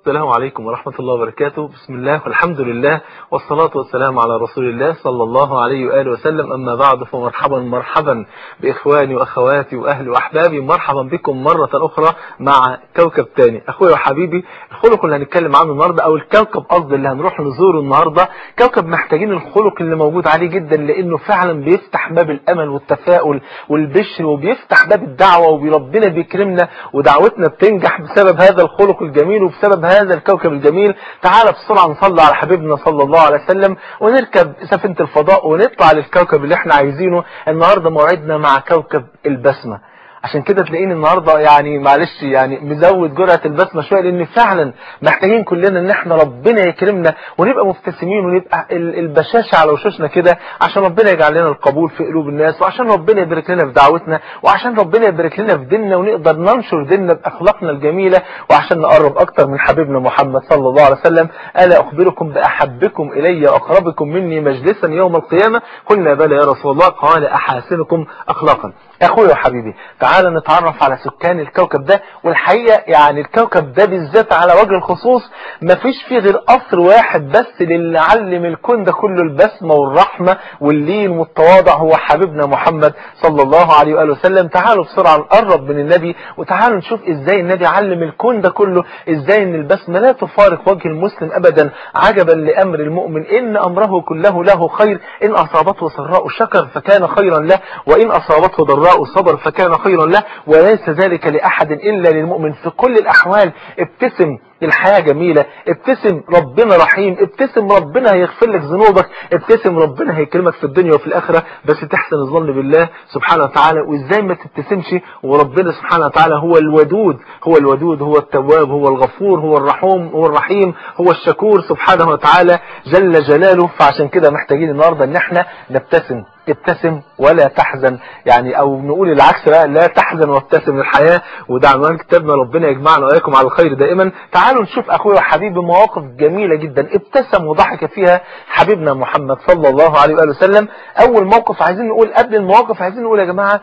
السلام عليكم ورحمة الله وبركاته. بسم الله والحمد لله والصلاة والسلام على رسول الله صلى الله عليه وآله وسلم. أما بعد فمرحبا مرحبا بإخواني وأخواتي وأهلي وأحبابي. مرحبا بكم مرة أخرى مع كوكب تاني. أخويا وحبيبي الخلق اللي هنتكلم عنه النهاردة أو الكوكب قصدي اللي هنروح نزوره النهاردة كوكب محتاجين الخلق اللي موجود عليه جدا لأنه فعلا بيفتح باب الأمل والتفاؤل والبشر وبيفتح باب الدعوة وربنا بيكرمنا ودعوتنا بتنجح بسبب هذا الخلق الجميل وبسبب هذا الكوكب الجميل. تعال بسرعة نصلي على حبيبنا صلى الله عليه وسلم ونركب سفينة الفضاء ونطلع للكوكب اللي إحنا عايزينه. النهاردة موعدنا مع كوكب البسمة. عشان كده تلاقيني النهاردة يعني معلش يعني مزود جرعة البسمة شوية لأن فعلا محتاجين كلنا إن إحنا ربنا يكرمنا ونبقى مبتسمين ونبقى البشاشة على وشوشنا كده عشان ربنا يجعل لنا القبول في قلوب الناس وعشان ربنا يبارك لنا في دعوتنا وعشان ربنا يبارك لنا في ديننا ونقدر ننشر ديننا بأخلاقنا الجميلة وعشان نقرب أكتر من حبيبنا محمد صلى الله عليه وسلم. ألا أخبركم بأحبكم إلي وأقربكم مني مجلسا يوم القيامة؟ قلنا بلى يا رسول الله قال أحاسنكم اخلاقا. أخويا وحبيبي تعال نتعرف على سكان الكوكب ده والحقيقة يعني الكوكب ده بالذات على وجه الخصوص مفيش فيه غير قصر واحد بس للي علم الكون ده كله البسمة والرحمة واللين والتواضع هو حبيبنا محمد صلى الله عليه وآله وسلم. تعالوا بسرعة نقرب من النبي وتعالوا نشوف إزاي النبي علم الكون ده كله إزاي إن البسمة لا تفارق وجه المسلم ابدا عجبا لأمر المؤمن. إن أمره كله له خير إن أصابته سراء شكر فكان خيرا له وإن أصابته ضراء صبر فكان خيرا له وليس ذلك لأحد إلا للمؤمن. في كل الأحوال ابتسم الحياة جميلة. ابتسم ربنا رحيم. ابتسم ربنا هيغفر لك ذنوبك. ابتسم ربنا هيكرمك في الدنيا وفي الآخرة. بس تحسن الظن بالله سبحانه وتعالى. وإزاي ما تبتسمش؟ وربنا سبحانه وتعالى هو الودود. هو الودود. هو التواب. هو الغفور. هو الرحوم. هو الرحيم. هو الشكور سبحانه وتعالى. جل جلاله. فعشان كده محتاجين النهاردة إن إحنا نبتسم. ابتسم ولا تحزن. يعني أو نقول العكس بقى. لا تحزن وابتسم للحياة. وده عنوان كتابنا. ربنا يجمعنا وإياكم على الخير دائما. تعالوا نشوف اخويا وحبيبي مواقف جميلة جدا. ابتسم وضحك فيها حبيبنا محمد صلى الله عليه وآله وسلم. أول موقف عايزين نقول قبل المواقف عايزين نقول يا جماعة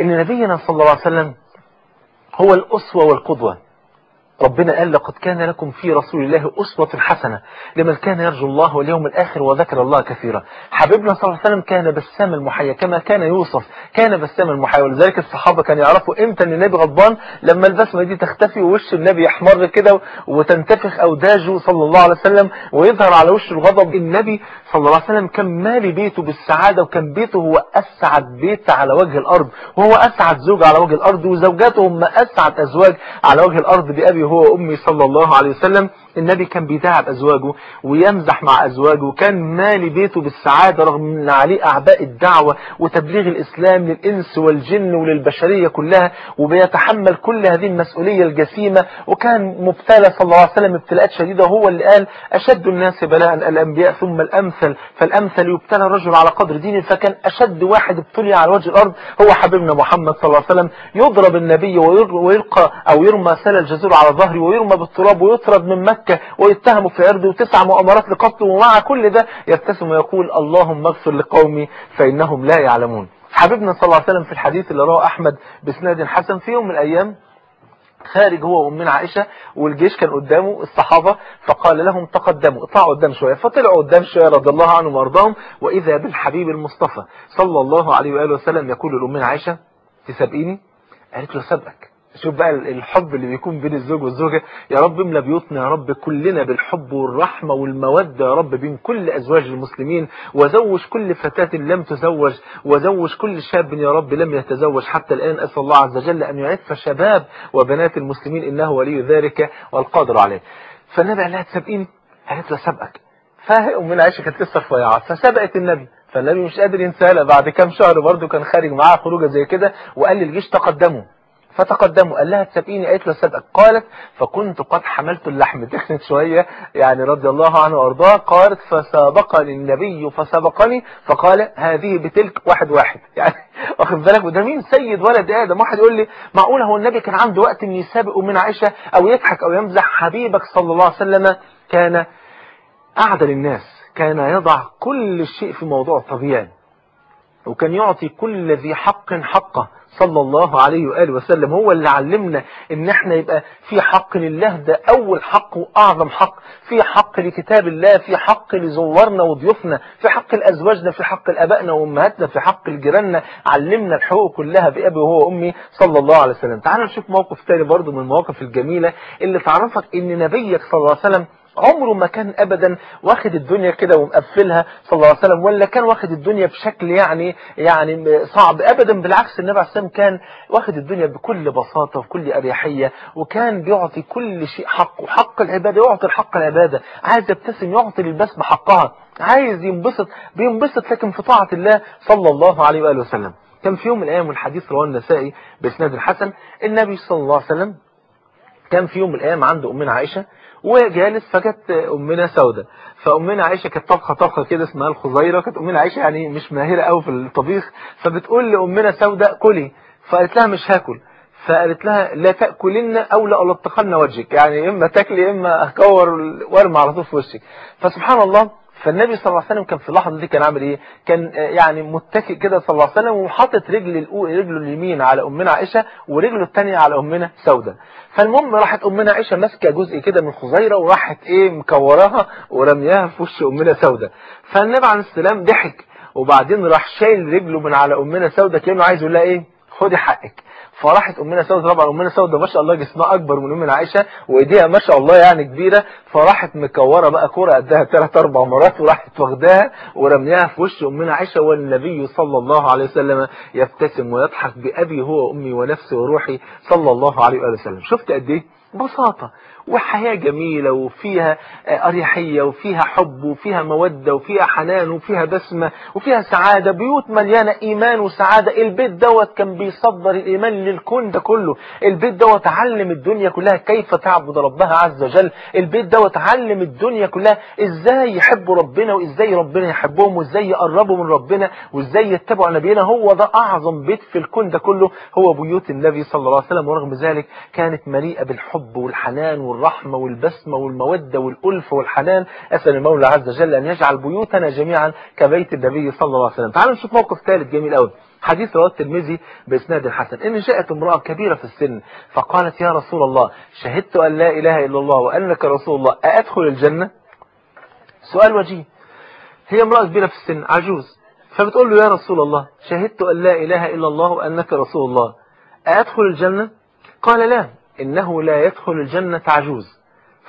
إن نبينا صلى الله عليه وسلم هو الأسوة والقدوة. ربنا قال لقد كان لكم في رسول الله أسوة حسنة لمن كان يرجو الله واليوم الآخر وذكر الله كثيرا. حبيبنا صلى الله عليه وسلم كان بسام المحيا كما كان يوصف كان بسام المحيا ولذلك الصحابة كانوا يعرفوا إمتى إن النبي غضبان؟ لما البسمة دي تختفي ووش النبي يحمر كده وتنتفخ أوداجه صلى الله عليه وسلم ويظهر على وش الغضب. النبي صلى الله عليه وسلم كان مالي بيته بالسعادة وكان بيته هو أسعد بيت على وجه الأرض. وهو أسعد زوج على وجه الأرض وزوجاته هم أسعد أزواج على وجه الأرض بأبي هو أمي صلى الله عليه وسلم النبي كان بيداعب أزواجه ويمزح مع أزواجه وكان مالي بيته بالسعادة رغم أن عليه أعباء الدعوة وتبليغ الإسلام للإنس والجن وللبشرية كلها وبيتحمل كل هذه المسؤولية الجسيمة وكان مبتلى صلى الله عليه وسلم ابتلاءات شديدة وهو اللي قال أشد الناس بلاء الأنبياء ثم الأمثل. فالأمثل يبتلى الرجل على قدر دينه فكان أشد واحد ابتلي على وجه الأرض هو حبيبنا محمد صلى الله عليه وسلم. يضرب النبي ويلقى أو يرمى سل الجزور على ظهره ويرمى بالتراب ويطرد من مكة. مكة ويتهم في عرضه وتسع مؤامرات لقتله ومع كل ده يبتسم ويقول اللهم اغفر لقومي فإنهم لا يعلمون. حبيبنا صلى الله عليه وسلم في الحديث اللي رواه أحمد بسناد حسن في يوم من الأيام خارج هو وأمنا عائشة والجيش كان قدامه الصحابة فقال لهم تقدموا اطلعوا قدام شوية فطلعوا قدام شوية رضي الله عنهم وأرضاهم وإذا بالحبيب المصطفى صلى الله عليه وآله وسلم يقول لأمنا عائشة تسابقيني؟ قالت له سابقك. شوف بقى الحب اللي بيكون بين الزوج والزوجة يا رب املى بيوتنا يا رب كلنا بالحب والرحمة والمودة يا رب بين كل أزواج المسلمين وزوج كل فتاة لم تزوج وزوج كل شاب يا رب لم يتزوج. حتى الآن أسأل الله عز وجل أن يعف شباب وبنات المسلمين إنه ولي ذلك والقادر عليه. فالنبي قال لها تسابقيني قالت له سابقك فأمنا عائشة كانت لسه رفيعة فسبقت النبي. فالنبي مش قادر ينساها بعد كام شهر برضه كان خارج معاها خروجة زي كده وقال للجيش تقدموا. فتقدموا. قال لها تسابقيني قالت له سبقك قالت فكنت قد حملت اللحم. تخنت شوية يعني رضي الله عنه وأرضاه. قالت فسابقني النبي فسبقني. فقال هذه بتلك واحد واحد. يعني واخد بالك؟ وده مين؟ سيد ولد آدم. واحد يقول لي معقول هو النبي كان عنده وقت ان يسابق من عائشة أو يضحك أو يمزح حبيبك صلى الله عليه وسلم؟ كان أعدل الناس. كان يضع كل شيء في موضوع طبيعي. وكان يعطي كل ذي حق حقه. صلى الله عليه وآله وسلم هو اللي علمنا إن إحنا يبقى في حق لله. ده أول حق وأعظم حق. في حق لكتاب الله في حق لزورنا وضيوفنا في حق لأزواجنا في حق لآبائنا وأمهاتنا في حق لجيراننا. علمنا الحقوق كلها بأبي وهو امي صلى الله عليه وسلم. تعالوا نشوف موقف تاني برضو من المواقف الجميلة اللي تعرفك إن نبيك صلى الله عليه وسلم عمره ما كان ابدا واخد الدنيا كده ومقفلها صلى الله عليه وسلم ولا كان واخد الدنيا بشكل يعني يعني صعب. ابدا بالعكس النبي عليه السلام كان واخد الدنيا بكل بساطة وكل أريحية وكان بيعطي كل شيء حقه حق العبادة يعطي الحق العبادة. عايز يبتسم يعطي للبسمه حقها. عايز ينبسط بينبسط لكن في طاعة الله صلى الله عليه وآله وسلم. كان في يوم من الأيام والحديث رواه النسائي بإسناد الحسن النبي صلى الله عليه وسلم كان في يوم من الأيام عند أمنا عائشة وجالس فجت أمنا سودة فأمنا عائشة كانت طبخة طبخة كده اسمها الخزيرة كانت أمنا عائشة يعني مش ماهرة قوي في الطبيخ فبتقول لأمنا سودة كلي. فقالت لها مش هاكل. فقالت لها لا تأكلن أو لا ألطخن وجهك. يعني إما تاكلي إما أكور وارمي على طول في وشك. فسبحان الله فالنبي صلى الله عليه وسلم كان في اللحظة دي كان عامل إيه؟ كان يعني متكئ كده صلى الله عليه وسلم وحاطط رجل رجله اليمين على امنا عائشة ورجله الثانية على امنا سودة. فالمهم راحت امنا عائشة ماسكة جزء كده من الخزيره وراحت إيه؟ مكوراها ورمياها في وش امنا سودة. فالنبي عليه السلام ضحك وبعدين راح شايل رجله من على امنا سودة كأنه عايز يقول لها إيه؟ خدي حقك. فراحت امنا سوده طبعا امنا سوده ما شاء الله جسمها أكبر من امنا عائشة وإيديها ما شاء الله يعني كبيرة فراحت مكورة بقى كورة قدها ثلاث أربع مرات وراحت واخداها ورميها في وش امنا عائشة والنبي صلى الله عليه وسلم يبتسم ويضحك بأبي هو وأمي ونفسي وروحي صلى الله عليه وآله وسلم. شفت قد إيه؟ بساطه وحياة جميلة وفيها أريحية وفيها حب وفيها مودة وفيها حنان وفيها بسمة وفيها سعادة. بيوت مليانة إيمان وسعادة. البيت دوت كان بيصدر الإيمان للكون ده كله. البيت دوت علم الدنيا كلها كيف تعبد ربها عز وجل. البيت دوت علم الدنيا كلها إزاي يحبوا ربنا وإزاي ربنا يحبهم وإزاي يقربوا من ربنا وإزاي يتبعوا نبينا. هو ده أعظم بيت في الكون ده كله. هو بيوت النبي صلى الله عليه وسلم. ورغم ذلك كانت مليئة بالحب والحنان والرحمة والبسمة والمودة والألفة والحنان. أسأل المولى عز وجل أن يجعل بيوتنا جميعا كبيت النبي صلى الله عليه وسلم. تعالوا نشوف موقف ثالث جميل قوي حديث رواه الترمذي بإسناد الحسن إن جاءت امرأة كبيرة في السن فقالت يا رسول الله شهدت أن لا إله إلا الله وأنك رسول الله أأدخل الجنة؟ سؤال وجيه. هي امرأة كبيرة في السن عجوز. فبتقول له يا رسول الله شهدت أن لا إله إلا الله وأنك رسول الله أأدخل الجنة؟ قال لا. إنه لا يدخل الجنة عجوز.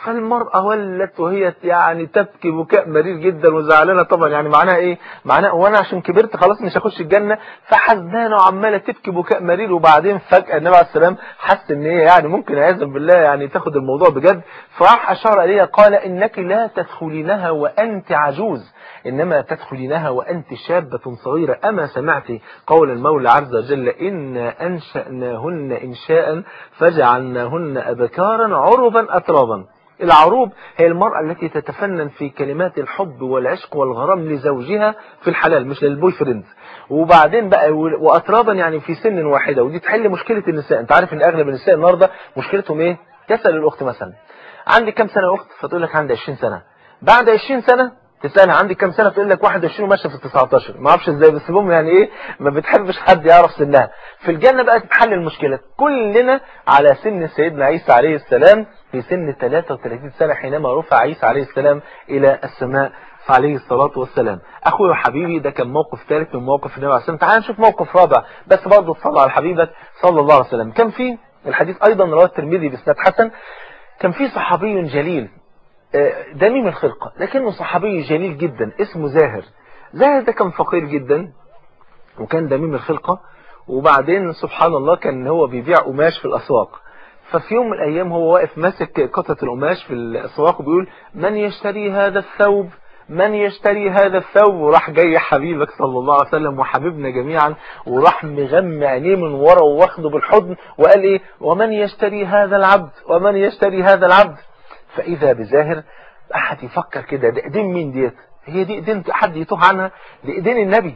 فالمرأة ولت وهي يعني تبكي بكاء مرير جدا وزعلانة طبعا؟ يعني معناها إيه؟ معناها وأنا عشان كبرت خلاص مش هخش الجنة فحزنانة وعمالة تبكي بكاء مرير وبعدين فجأة النبي عليه السلام حس إن هي يعني ممكن عياذا بالله يعني تاخد الموضوع بجد. فراح أشار إليها قال إنك لا تدخلينها وأنت عجوز. إنما تدخلينها وأنت شابة صغيرة. أما سمعت قول المولى عز وجل إنا أنشأناهن إنشاء فجعلناهن أبكارا عربا أترابا. العروب هي المرأة التي تتفنن في كلمات الحب والعشق والغرام لزوجها في الحلال مش للبوي فريند وبعدين بقى وأترابا يعني في سن واحدة ودي تحل مشكلة النساء. أنت عارف إن أغلب النساء النهاردة مشكلتهم إيه؟ تسأل الأخت مثلا. عندي كم سنة أخت؟ فتقول لك عندي 20 سنة. بعد 20 سنة تسألها عندي كام سنة؟ تقول لك 21 وماشية في 19 ما أعرفش إزاي بس المهم يعني إيه ما بتحبش حد يعرف سنها. في الجنة بقى تتحل المشكلة. كلنا على سن سيدنا عيسى عليه السلام في سن 33 سنة حينما رفع عيسى عليه السلام إلى السماء عليه الصلاة والسلام. أخوي وحبيبي ده كان موقف ثالث من موقف النبي عليه السلام. تعال نشوف موقف رابع. بس برضه تصلى على حبيبك صلى الله عليه وسلم. كان في الحديث أيضا رواه الترمذي بإسناد حسن. كان في صحابي جليل. دميم الخلقة. لكنه صحابي جليل جدا اسمه زاهر. زاهر ده كان فقير جدا وكان دميم الخلقة. وبعدين سبحان الله كان هو بيبيع قماش في الأسواق. ففي يوم من الأيام هو واقف ماسك قطعة القماش في الأسواق وبيقول من يشتري هذا الثوب؟ من يشتري هذا الثوب؟ وراح جاي حبيبك صلى الله عليه وسلم وحبيبنا جميعا وراح مغمى عينيه من ورا واخده بالحضن وقال إيه؟ ومن يشتري هذا العبد؟ ومن يشتري هذا العبد؟ فإذا بزاهر أحد يفكر كده ده إيدين مين ديت؟ هي دي إيدين حد يتوه عنها؟ دي إيدين النبي.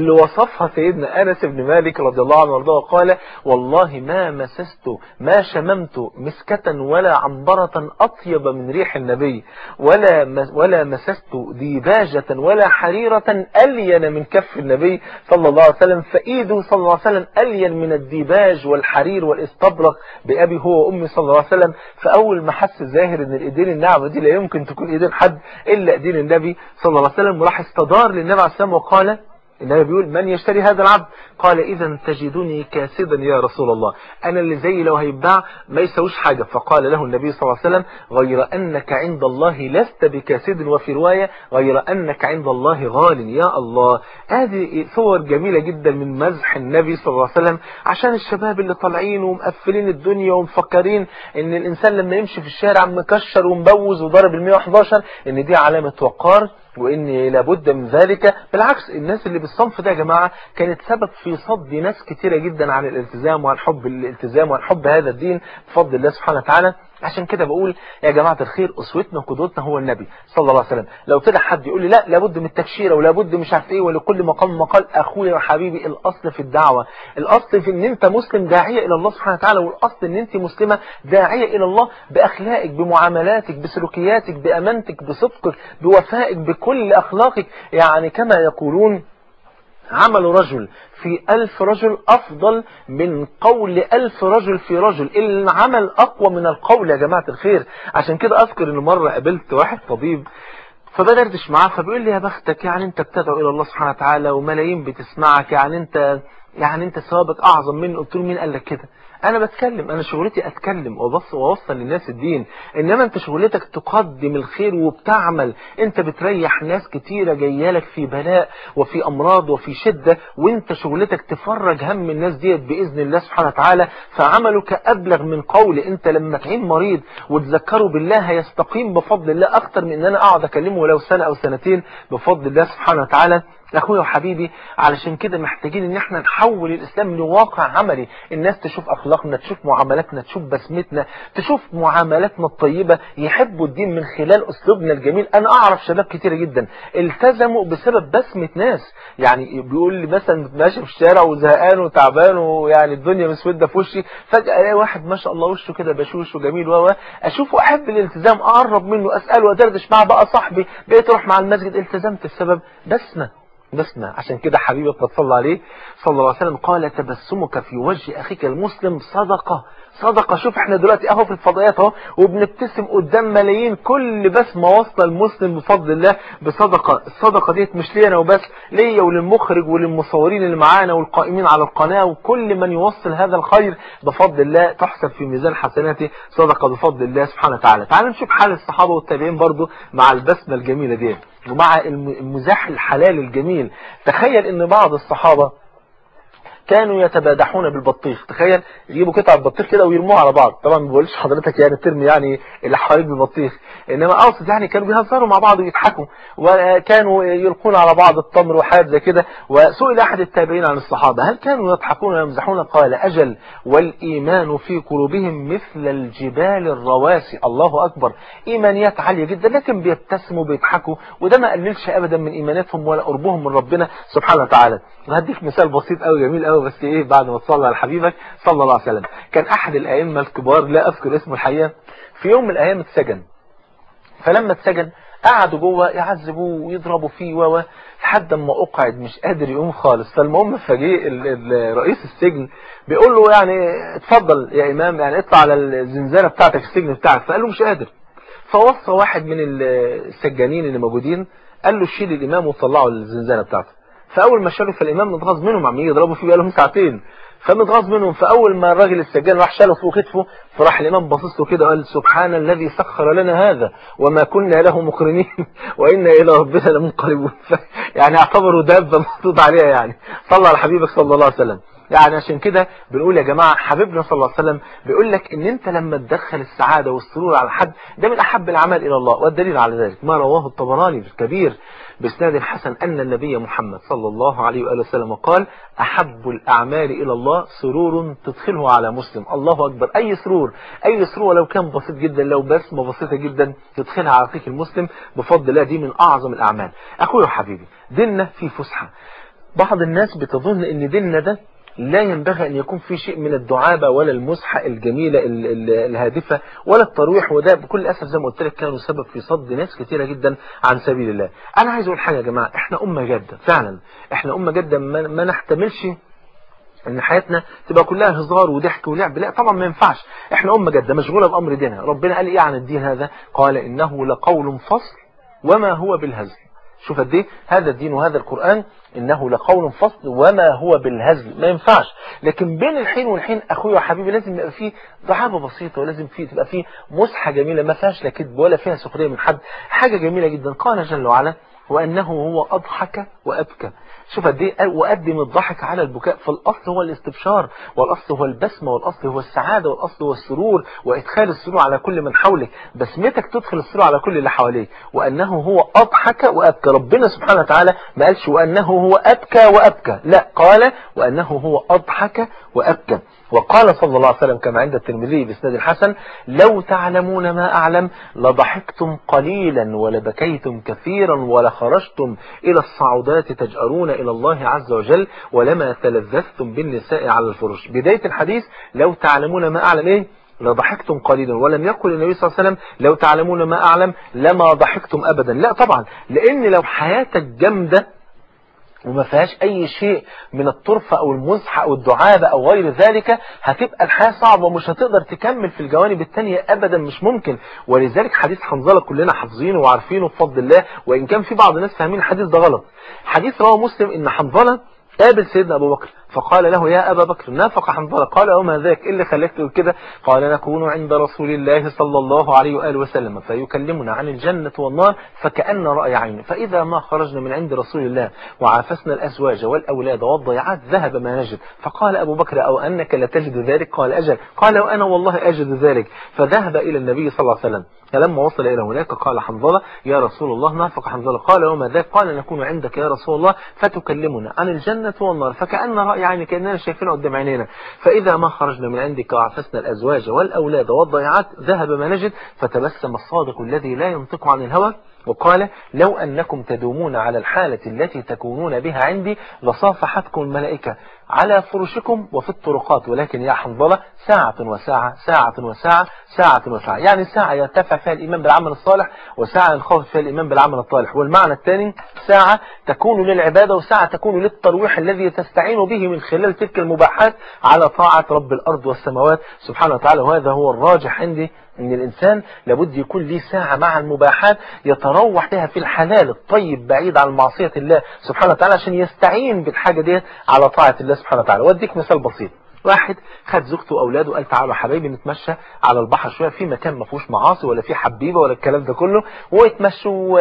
اللي وصفها سيدنا أنس بن مالك رضي الله عنه وارضاه قال والله ما مسست ما شممت مسكة ولا عنبرة أطيب من ريح النبي ولا ولا مسست ديباجة ولا حريرة ألين من كف النبي صلى الله عليه وسلم فإيده صلى الله عليه وسلم ألين من الديباج والحرير والإستبرق بأبي هو وأمي صلى الله عليه وسلم فأول ما حس الزاهر أن الإيدين الناعمة دي لا يمكن تكون إيدين حد إلا إيدين النبي صلى الله عليه وسلم وراح استدار للنبي عليه السلام وقال النبي بيقول من يشتري هذا العبد؟ قال إذا تجدني كاسدا يا رسول الله. أنا اللي زي لو هيتباع ما يسويش حاجة. فقال له النبي صلى الله عليه وسلم غير أنك عند الله لست بكاسد وفي رواية غير أنك عند الله غال يا الله. هذه صور جميلة جدا من مزح النبي صلى الله عليه وسلم عشان الشباب اللي طالعين ومقفلين الدنيا ومفكرين إن الإنسان لما يمشي في الشارع مكشر ومبوز وضرب ال 111 إن دي علامة وقار وان لابد من ذلك. بالعكس الناس اللي بالصنف ده يا جماعة كانت سبب في صد ناس كتيرة جدا عن الالتزام وعن حب الالتزام وعن حب هذا الدين بفضل الله سبحانه وتعالى. عشان كده بقول يا جماعة الخير أسوتنا وقدوتنا هو النبي صلى الله عليه وسلم. لو طلع حد يقول لي لا لابد من التكشيرة ولابد مش عارف إيه ولكل مقام مقال. أخويا وحبيبي الأصل في الدعوة. الأصل في إن أنت مسلم داعية إلى الله سبحانه وتعالى والأصل إن أنت مسلمة داعية إلى الله بأخلاقك بمعاملاتك بسلوكياتك بأمانتك بصدقك بوفائك بكل أخلاقك. يعني كما يقولون عمل رجل في ألف رجل أفضل من قول ألف رجل في رجل. العمل أقوى من القول يا جماعة الخير. عشان كده أذكر إن مرة قابلت واحد طبيب فبدردش معاه فبيقول لي يا بختك يعني أنت بتدعو إلى الله سبحانه وتعالى وملايين بتسمعك يعني أنت يعني انت ثوابك اعظم مني قلت له مين قال لك كده؟ أنا بتكلم أنا شغلتي اتكلم وبص وأوصل للناس الدين. انما انت شغلتك تقدم الخير وبتعمل. انت بتريح ناس كتيرة جاية لك في بلاء وفي أمراض وفي شدة وانت شغلتك تفرج هم الناس ديت بإذن الله سبحانه وتعالى. فعملك أبلغ من قول. انت لما تعين مريض وتذكره بالله هيستقيم بفضل الله أكتر من إن أنا أقعد أكلمه ولو سنة أو سنتين بفضل الله سبحانه وتعالى. اخويا وحبيبي علشان كده محتاجين إن إحنا نحول الإسلام لواقع عملي. الناس تشوف أخلاقنا تشوف معاملاتنا تشوف بسمتنا تشوف معاملاتنا الطيبة يحبوا الدين من خلال أسلوبنا الجميل. أنا أعرف شباب كتير جدا التزموا بسبب بسمة ناس. يعني بيقول لي مثلا ماشي في الشارع وزهقان وتعبان ويعني الدنيا مسودة في وشي فجأة ألاقي واحد ما شاء الله وشه كده بشوش وجميل و اشوفه أحب الالتزام أقرب منه أسأله وادردش معاه بقى صاحبي بقيت أروح مع المسجد التزمت السبب بسمة. بسمة عشان كده حبيبك صلى عليه صلى الله عليه وسلم قال تبسمك في وجه أخيك المسلم صدقة. صدقة. شوف إحنا دلوقتي اهو في الفضائيات اهو وبنبتسم قدام ملايين كل بسمة واصلة المسلم بفضل الله بصدقة. الصدقة ديت مش ليا أنا وبس ليا وللمخرج وللمصورين اللي معانا والقائمين على القناة وكل من يوصل هذا الخير بفضل الله. تحسب في ميزان حسناته صدقة بفضل الله سبحانه وتعالى. تعالوا نشوف حال الصحابة والتابعين برضو مع البسمة الجميلة ديت ومع المزاح الحلال الجميل. تخيل إن بعض الصحابة كانوا يتبادحون بالبطيخ. تخيل يجيبوا قطعة بطيخ كده ويرموها على بعض. طبعا ما بقولش حضرتك يعني ترمي يعني اللي حواليك بالبطيخ. إنما أقصد يعني كانوا بيهزروا مع بعض ويضحكوا. وكانوا يلقون على بعض التمر وحاجات زي كده. وسئل أحد التابعين عن الصحابة هل كانوا يضحكون ويمزحون قال أجل والإيمان في قلوبهم مثل الجبال الرواسي. الله أكبر. إيمانيات عالية جدا لكن بيبتسموا وبيضحكوا. وده ما قللش ابدا من ايماناتهم ولا قربهم من ربنا سبحانه وتعالى. وهديك مثال بسيط قوي جميل قوي بس إيه بعد ما تصلي على حبيبك صلى الله عليه وسلم. كان أحد الأئمة الكبار لا أذكر اسمه الحقيقة في يوم من الأيام اتسجن. فلما اتسجن قعدوا جوه يعذبوه ويضربوا فيه و لحد ما أقعد مش قادر يقوم خالص. فالمهم فجيه رئيس السجن بيقول له يعني اتفضل يا إمام يعني اطلع على الزنزانة بتاعتك السجن بتاعك. فقال له مش قادر. فوصى واحد من السجانين اللي موجودين قال له شيل الإمام وطلعه الزنزانه بتاعته. فأول ما شالوا فالإمام متغاظ منهم عم يضربوا فيه بقالهم ساعتين. فمتغاظ منهم فأول ما الراجل السجان راح شاله فوق كتفه فراح الإمام باصص له كده وقال سبحان الذي سخر لنا هذا وما كنا له مقرنين وإنا إلى ربنا لمنقلبون. يعني اعتبروا دابة مخطوط عليها يعني. صلى على حبيبك صلى الله عليه وسلم. يعني عشان كده بنقول يا جماعة حبيبنا صلى الله عليه وسلم بيقول لك إن أنت لما تدخل السعادة والسرور على حد ده من أحب الأعمال إلى الله والدليل على ذلك ما رواه الطبراني الكبير بإسناد حسن أن النبي محمد صلى الله عليه وآله وسلم قال أحب الأعمال إلى الله سرور تدخله على مسلم. الله أكبر. أي سرور أي سرور ولو كان بسيط جدا لو بسمة بسيطة جدا تدخلها على اخيك المسلم بفضل الله دي من أعظم الأعمال. اخويا وحبيبي ديننا في فسحة. بعض الناس بتظن إن ديننا ده لا ينبغي أن يكون في شيء من الدعابة ولا المزحة الجميلة ال- ال- الهادفة ولا الترويح وده بكل أسف زي ما قلت لك كانوا سبب في صد ناس كثيرة جدا عن سبيل الله. أنا عايز أقول حاجة يا جماعة إحنا أمة جادة فعلا. إحنا أمة جادة ما, ما نحتملش إن حياتنا تبقى كلها هزار وضحك ولعب. لا طبعا ما ينفعش. إحنا أمة جادة مشغولة بأمر دينها. ربنا قال إيه عن الدين هذا؟ قال إنه لقول فصل وما هو بالهزل. شوف قد إيه؟ هذا الدين وهذا القرآن إنه لقول فصل وما هو بالهزل. ما ينفعش. لكن بين الحين والحين أخويا وحبيبي لازم يبقى فيه ضحابه بسيطة ولازم فيه تبقى فيه مسحة جميلة ما فيهاش لا كذب ولا فيها سخرية من حد. حاجة جميلة جدا. قال جل وعلا وأنه هو أضحك وأبكى. شوف قد إيه وقدم الضحك على البكاء. فالأصل هو الاستبشار والأصل هو البسمة والأصل هو السعادة والأصل هو السرور وإدخال السرور على كل من حولك. بسمتك تدخل السرور على كل اللي حواليك. وأنه هو أضحك وأبكى. ربنا سبحانه وتعالى ما قالش وأنه هو أبكى وأبكى. لا قال وأنه هو أضحك وأبكى. وقال صلى الله عليه وسلم كما عند الترمذي بإسناد الحسن لو تعلمون ما أعلم لضحكتم قليلا ولبكيتم كثيرا ولخرجتم إلى الصعودات تجأرون إلى الله عز وجل ولما تلذذتم بالنساء على الفرش. بداية الحديث لو تعلمون ما أعلم إيه؟ لضحكتم قليلا. ولم يقل النبي صلى الله عليه وسلم لو تعلمون ما أعلم لما ضحكتم أبدا. لا طبعا لأن لو حياتك جامدة وما فيهاش أي شيء من الطرفة أو المزحة أو الدعابة أو غير ذلك هتبقى الحياة صعبة ومش هتقدر تكمل في الجوانب التانية ابدا مش ممكن. ولذلك حديث حنظلة كلنا حافظينه وعارفينه بفضل الله وإن كان في بعض الناس فاهمين الحديث ده غلط. حديث رواه مسلم إن حنظلة قابل سيدنا أبو بكر. فقال له يا أبا بكر نافق حنظلة قال وما ذاك؟ اللي خلاك تقول كده. قال نكون عند رسول الله صلى الله عليه وآله وسلم. فيكلمنا عن الجنة والنار فكأن رأي عين. فإذا ما خرجنا من عند رسول الله وعافسنا الأزواج والأولاد والضيعات ذهب ما نجد. فقال أبو بكر أو أنك لتجد ذلك؟ قال أجل. قال وأنا والله أجد ذلك. فذهب إلى النبي صلى الله عليه وسلم. فلما وصل إلى هناك قال حنظلة يا رسول الله نافق حنظلة قال وما ذاك؟ قال نكون عندك يا رسول الله. فتكلمنا عن الجنة والنار فكأن رأي عين كأننا شايفينه قدام عينينا. فإذا ما خرجنا من عندك وعفسنا الأزواج والأولاد والضيعات ذهب ما نجد فتبسم الصادق الذي لا ينطق عن الهوى وقال لو أنكم تدومون على الحالة التي تكونون بها عندي لصافحتكم الملائكة. على فرشكم وفي الطرقات ولكن يا حنظلة ساعة وساعة ساعة وساعة ساعة وساعة. يعني ساعة يرتفع فيها الإيمان بالعمل الصالح وساعة ينخفض فيها الإيمان بالعمل الطالح. والمعنى الثاني ساعة تكون للعبادة وساعة تكون للترويح الذي تستعين به من خلال تلك المباحات على طاعة رب الأرض والسماوات. سبحانه وتعالى وهذا هو الراجح عندي إن الإنسان لابد يكون ليه ساعة مع المباحات يتروح بها في الحلال الطيب بعيد عن معصية الله سبحانه وتعالى عشان يستعين بالحاجة دي على طاعة الله سبحانه وتعالى. وأديك مثال بسيط. واحد خد زوجته وأولاده وقال تعالوا حبايبي نتمشى على البحر شوية في مكان ما فيهوش معاصي ولا فيه حبيبة ولا الكلام ده كله ويتمشوا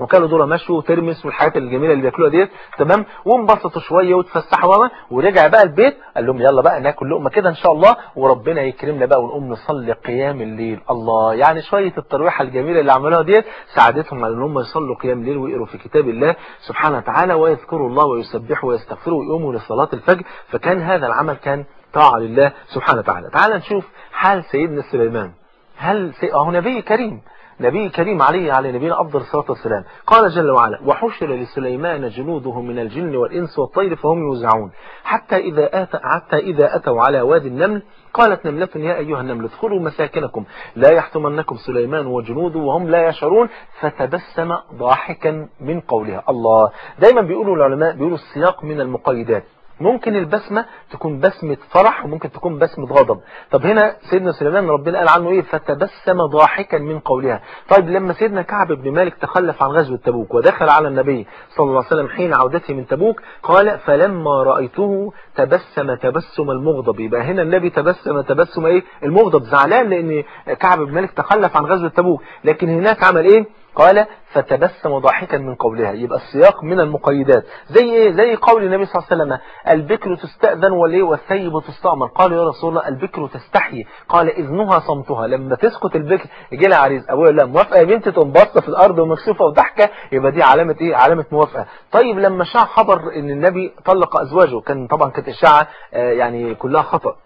وكانوا دول مشوا وترمس والحاجات الجميلة اللي بياكلوها ديت تمام؟ وانبسطوا شوية وتفسحوا وما ورجع بقى البيت قال لهم يلا بقى ناكل لقمة كده إن شاء الله وربنا يكرمنا بقى ونقوم نصلي قيام الليل. الله يعني شوية الترويحه الجميلة اللي عملوها ديت ساعدتهم على إن هم يصلوا قيام الليل ويقروا في كتاب الله سبحانه وتعالى ويذكروا الله ويسبحوا ويستغفروا ويقوموا لصلاة الفجر. فكان هذا العمل كان طاعة لله سبحانه وتعالى. تعال نشوف حال سيدنا سليمان. هل سي... هو نبي كريم. نبي كريم عليه على نبينا أفضل الصلاة والسلام. قال جل وعلا وحشر لسليمان جنوده من الجن والإنس والطير فهم يوزعون. حتى إذا, آت حتى إذا أتوا على وادي النمل قالت نملة يا أيها النمل ادخلوا مساكنكم. لا يحتمنكم سليمان وجنوده وهم لا يشعرون. فتبسم ضاحكا من قولها. الله. دايما بيقولوا العلماء بيقولوا السياق من المقيدات. ممكن البسمة تكون بسمة فرح وممكن تكون بسمة غضب. طب هنا سيدنا سليمان ربنا قال عنه إيه؟ فتبسم ضاحكا من قولها. طيب لما سيدنا كعب بن مالك تخلف عن غزوة تبوك ودخل على النبي صلى الله عليه وسلم حين عودته من تبوك قال فلما رأيته تبسم تبسم المغضب. يبقى هنا النبي تبسم تبسم إيه؟ المغضب. زعلان لأن كعب بن مالك تخلف عن غزوة تبوك. لكن هناك عمل إيه؟ قال فتبسم ضاحكا من قولها. يبقى السياق من المقيدات. زي إيه؟ زي قول النبي صلى الله عليه وسلم البكر تستأذن وليه والثيب تستأمر قال يا رسول الله البكر تستحي قال إذنها صمتها. لما تسكت البكر يجي لها عريس أبويا لا موافقة يا بنتي. باصة في الأرض ومكسوفة وضحكة يبقى دي علامة إيه؟ علامة موافقة. طيب لما شاع خبر إن النبي طلق أزواجه كان طبعا كانت الشاعه يعني كلها خطأ.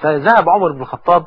فذهب عمر بن الخطاب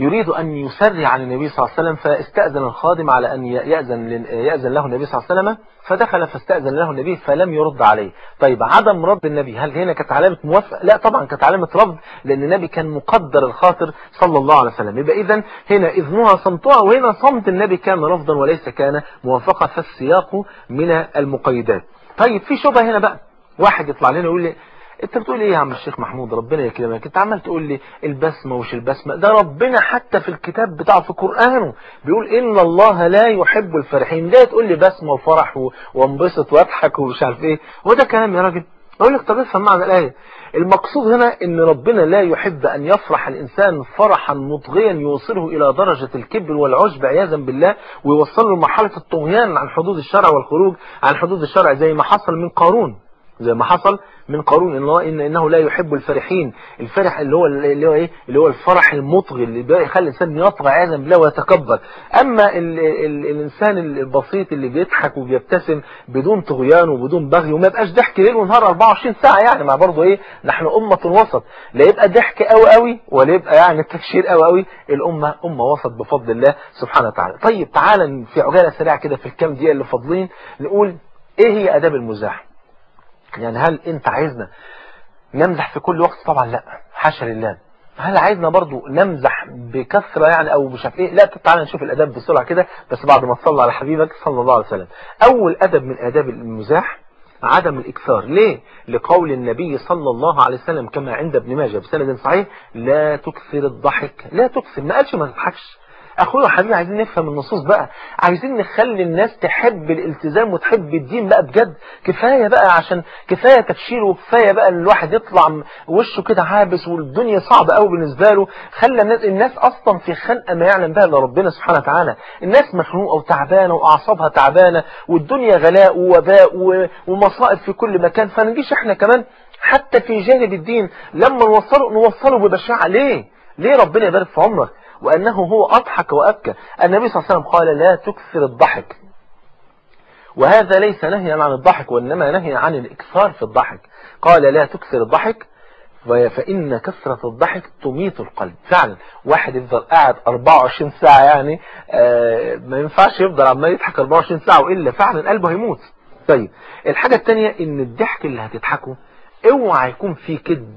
يريد أن يسرع عن النبي صلى الله عليه وسلم فاستأذن الخادم على أن يأذن, يأذن له النبي صلى الله عليه وسلم فدخل فاستأذن له النبي فلم يرد عليه. طيب عدم رد النبي هل هنا كانت علامة موافقة؟ لا طبعا كانت علامة رفض لأن النبي كان مقدر الخاطر صلى الله عليه وسلم. يبقى إذا هنا إذنها صمتها وهنا صمت النبي كان رفضا وليس كان موافقة فالسياق من المقيدات. طيب في شبهة هنا بقى واحد يطلع لنا يقول لي انت بتقول إيه يا عم الشيخ محمود؟ ربنا يكرمك. انت عمال تقول لي البسمة ومش البسمة؟ ده ربنا حتى في الكتاب بتاعه في قرآنه بيقول إن الله لا يحب الفرحين. لا تقول لي بسمة وفرح وانبسط واضحك ومش عارف إيه. هو ده كلام يا راجل. أقول لك طب افهم معنى الآية. المقصود هنا إن ربنا لا يحب أن يفرح الإنسان فرحا مطغيا يوصله إلى درجة الكبر والعجب عياذا بالله ويوصله لمرحلة الطغيان عن حدود الشرع والخروج عن حدود الشرع زي ما حصل من قارون. زي ما حصل من قارون إن الله إن إنه لا يحب الفرحين. الفرح اللي هو اللي هو إيه؟ اللي هو الفرح المطغي اللي بيخلي الإنسان يطغى عياذا بالله ويتكبر. أما ال ال الإنسان البسيط اللي بيضحك وبيبتسم بدون طغيان وبدون بغي وما يبقاش ضحك ليل ونهار 24 ساعة يعني مع برضه إيه؟ نحن أمة وسط. لا يبقى ضحك قوي قوي ولا يبقى يعني تكشير قوي قوي الأمة أمة وسط بفضل الله سبحانه وتعالى. طيب تعالى في عجالة سريعة كده في الكام دقيقة اللي فاضلين نقول إيه هي آداب المزاح؟ يعني هل انت عايزنا نمزح في كل وقت؟ طبعا لا. حاشا لله. هل عايزنا برضو نمزح بكثرة يعني أو مش عارف إيه؟ لا تعالى نشوف الاداب بسرعة كده بس بعد ما تصلى على حبيبك صلى الله عليه وسلم. أول أدب من آداب المزاح عدم الإكثار. ليه؟ لقول النبي صلى الله عليه وسلم كما عند ابن ماجه بسند صحيح لا تكثر الضحك. لا تكثر. ما قالش ما تضحكش. أخويا وحبيبي عايزين نفهم النصوص بقى. عايزين نخلي الناس تحب الالتزام وتحب الدين بقى بجد. كفاية بقى عشان كفاية تفشيل وكفاية بقى إن الواحد يطلع وشه كده عابس والدنيا صعبة قوي بالنسبة له. خلى الناس الناس أصلا في خنقة ما يعلم بها إلا ربنا سبحانه وتعالى. الناس مخنوقة وتعبانة وأعصابها تعبانة والدنيا غلاء ووباء ومصائب في كل مكان. فنجيش إحنا كمان حتى في جانب الدين. لما نوصله نوصله ببشاعة. ليه؟ ليه ربنا يبارك في عمرك؟ وأنه هو أضحك وأبكى. النبي صلى الله عليه وسلم قال لا تكثر الضحك. وهذا ليس نهيا عن الضحك وإنما نهي عن الإكثار في الضحك. قال لا تكثر الضحك فإن كثرة الضحك تميت القلب. فعلا واحد يفضل قاعد 24 ساعة يعني آه ما ينفعش يفضل عمال يضحك 24 ساعة وإلا فعلا قلبه هيموت طيب الحاجة التانية إن الضحك اللي هتضحكه أوعى يكون فيه كذب.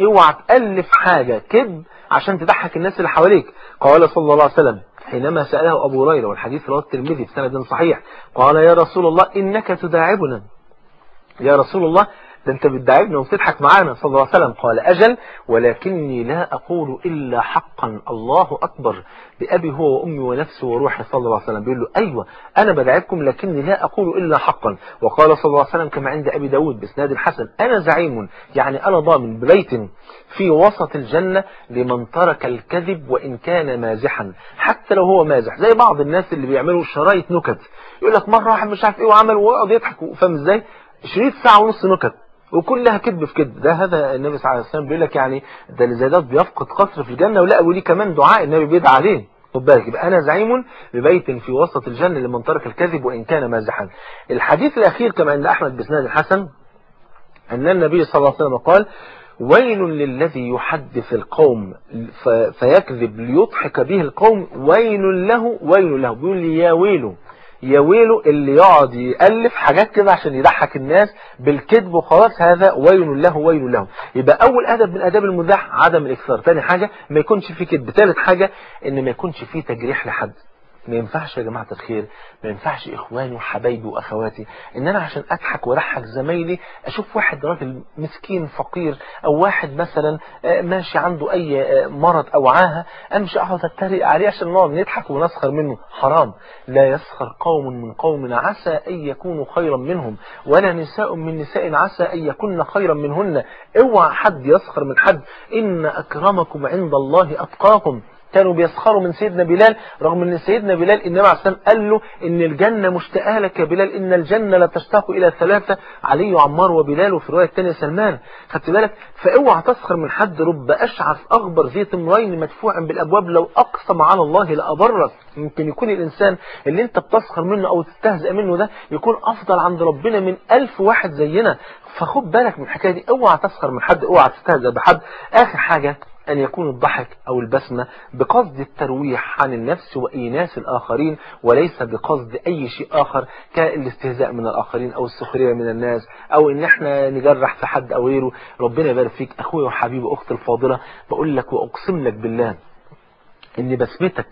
أوعى تألف حاجة كذب عشان تضحك الناس اللي حواليك. قال صلى الله عليه وسلم حينما سأله أبو هريرة والحديث رواه الترمذي بسند صحيح قال يا رسول الله إنك تداعبنا. يا رسول الله ده انت بتداعبنا وبتضحك معانا. صلى الله عليه وسلم قال أجل ولكني لا أقول إلا حقا الله أكبر بأبي هو وأمي ونفسي وروحي. صلى الله عليه وسلم بيقول له أيوة أنا بداعبكم لكني لا أقول إلا حقا. وقال صلى الله عليه وسلم كما عند أبي داود بإسناد حسن أنا زعيم يعني أنا ضامن ببيت في وسط الجنة لمن ترك الكذب وإن كان مازحا. حتى لو هو مازح زي بعض الناس اللي بيعملوا شرايط نكت. يقول لك مرة واحد مش عارف إيه وعمل ويقعد يضحك. فاهم إزاي؟ شريط ساعة ونص نكت. وكلها كذب في كذب. ده هذا النبي صلى الله عليه وسلم بيقول لك يعني ده اللي زي ده بيفقد قصر في الجنة ولا وليه كمان دعاء النبي بيدعى عليه. خد بالك يبقى أنا زعيم ببيت في وسط الجنة لمن ترك الكذب وإن كان مازحا. الحديث الأخير كما عند أحمد بسناد الحسن أن النبي صلى الله عليه وسلم قال ويل للذي يحدث القوم فيكذب ليضحك به القوم ويل له ويل له. بيقول لي يا ويله يا ويله اللي يقعد يألف حاجات كده عشان يضحك الناس بالكذب وخلاص هذا ويل له ويل له يبقى أول أدب من أداب المزاح عدم الإكثار. ثاني حاجة ما يكونش فيه كذب. ثالث حاجة إن ما يكونش فيه تجريح لحد. ما ينفعش يا جماعة الخير ما ينفعش إخواني وحبايبي وأخواتي إن أنا عشان أضحك وأضحك زمايلي أشوف واحد راجل مسكين فقير أو واحد مثلا ماشي عنده أي مرض أو عاهة أمشي أقعد أتريق عليه عشان نقعد نضحك ونسخر منه. حرام. لا يسخر قوم من قوم عسى أن يكونوا خيرا منهم ولا نساء من نساء عسى أن يكون خيرا منهن. اوعى حد يسخر من حد. إن أكرمكم عند الله أتقاكم. كانوا بيسخروا من سيدنا بلال رغم إن سيدنا بلال النبي عليه قال له إن الجنة مشتاقه لك يا بلال إن الجنة لا تشتاق إلى ثلاثة علي وعمار وبلال وفي الرواية الثانية سلمان. خدت بالك؟ فأوعى تسخر من حد رب أشعث أغبر ذي تمرين مدفوع بالأبواب لو أقسم على الله لابرك ممكن يكون الإنسان اللي أنت بتسخر منه أو تستهزئ منه ده يكون أفضل عند ربنا من ألف واحد زينا. فخد بالك من الحكاية دي أوعى تسخر من حد أوعى تستهزئ بحد. آخر حاجة أن يكون الضحك أو البسمة بقصد الترويح عن النفس وإيناس الآخرين وليس بقصد أي شيء آخر كالاستهزاء من الآخرين أو السخرية من الناس أو إن إحنا نجرح في حد أو غيره. ربنا يبارك فيك. أخويا وحبيبي أختي الفاضلة بقول لك وأقسم لك بالله إن بسمتك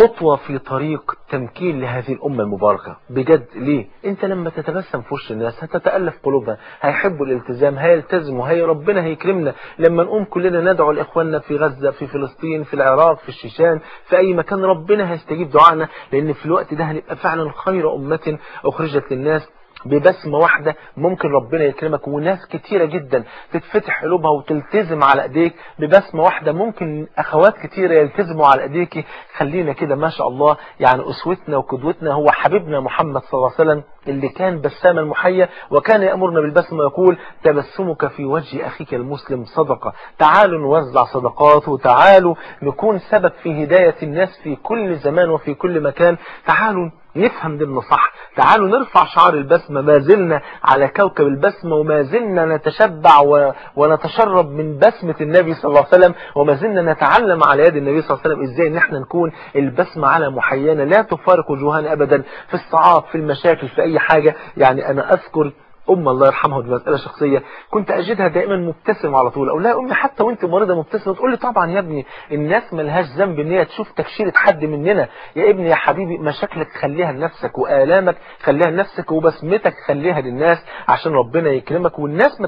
خطوة في طريق تمكين لهذه الأمة المباركة. بجد ليه؟ أنت لما تتبسم في وش الناس هتتألف قلوبها هيحبوا الالتزام هيلتزموا هي ربنا هيكرمنا. لما نقوم كلنا ندعو لإخواننا في غزة في فلسطين في العراق في الشيشان في أي مكان ربنا هيستجيب دعائنا لأن في الوقت ده هنبقى فعلا خير أمة أخرجت للناس. ببسمة واحدة ممكن ربنا يكرمك. وناس كتيرة جدا تتفتح قلوبها وتلتزم على إيديك ببسمة واحدة ممكن أخوات كتيرة يلتزموا على ايديك خلينا كده ما شاء الله يعني أسوتنا وقدوتنا. هو حبيبنا محمد صلى الله عليه وسلم. اللي كان بساما محيا وكان يأمرنا بالبسمة ويقول تبسمك في وجه أخيك المسلم صدقة. تعالوا نوزع صدقات وتعالوا نكون سبب في هداية الناس في كل زمان وفي كل مكان. تعالوا نفهم ديننا صح. تعالوا نرفع شعار البسمة. ما زلنا على كوكب البسمة وما زلنا نتشبع و... ونتشرب من بسمة النبي صلى الله عليه وسلم وما زلنا نتعلم على يد النبي صلى الله عليه وسلم إزاي ان إحنا نكون البسمة على محيانا. لا تفارق وجوهنا ابدا. في الصعاب في المشاكل في أي حاجة يعني أنا أذكر أم الله يرحمها ودي مسألة شخصية كنت أجدها دائما مبتسمة على طول. أقول لها أمي حتى وأنت مريضة مبتسمة. تقول لي طبعا يا ابني الناس ملهاش ذنب إن هي تشوف تكشيرة حد مننا. يا ابني يا حبيبي مشاكلك خليها لنفسك وآلامك خليها لنفسك وبسمتك خليها للناس عشان ربنا يكرمك. والناس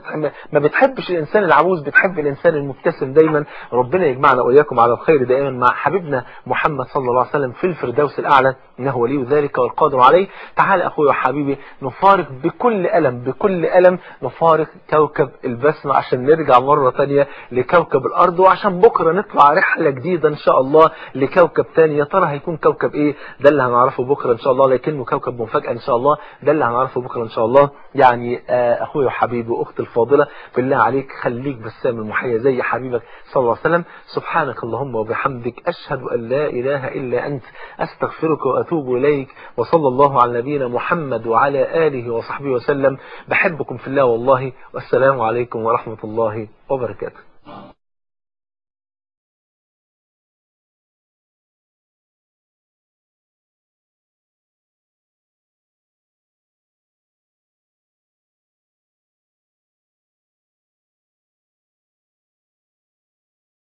ما بتحبش الإنسان العجوز بتحب الإنسان المبتسم دايما. ربنا يجمعنا وإياكم على الخير دائما مع حبيبنا محمد صلى الله عليه وسلم في الفردوس الأعلى إنه ولي ذلك والقادر عليه. تعال أخوي وحبيبي نفارق بكل ألم بكل ألم نفارق كوكب البسمة عشان نرجع مرة تانية لكوكب الأرض وعشان بكرة نطلع رحلة جديدة إن شاء الله لكوكب تاني. يا ترى هيكون كوكب إيه؟ ده اللي هنعرفه بكرة إن شاء الله لكنه كوكب مفاجأة إن شاء الله. ده اللي هنعرفه بكرة إن شاء الله. يعني آه أخوي وحبيبي وأختي الفاضلة بالله عليك خليك بسام المحيا زي حبيبك صلى الله عليه وسلم. سبحانك اللهم وبحمدك أشهد أن لا إله إلا أنت أستغفرك وأتوب إليك وصلى الله على نبينا محمد وعلى آله وصحبه وسلم. بحبكم في الله والله والسلام عليكم ورحمة الله وبركاته.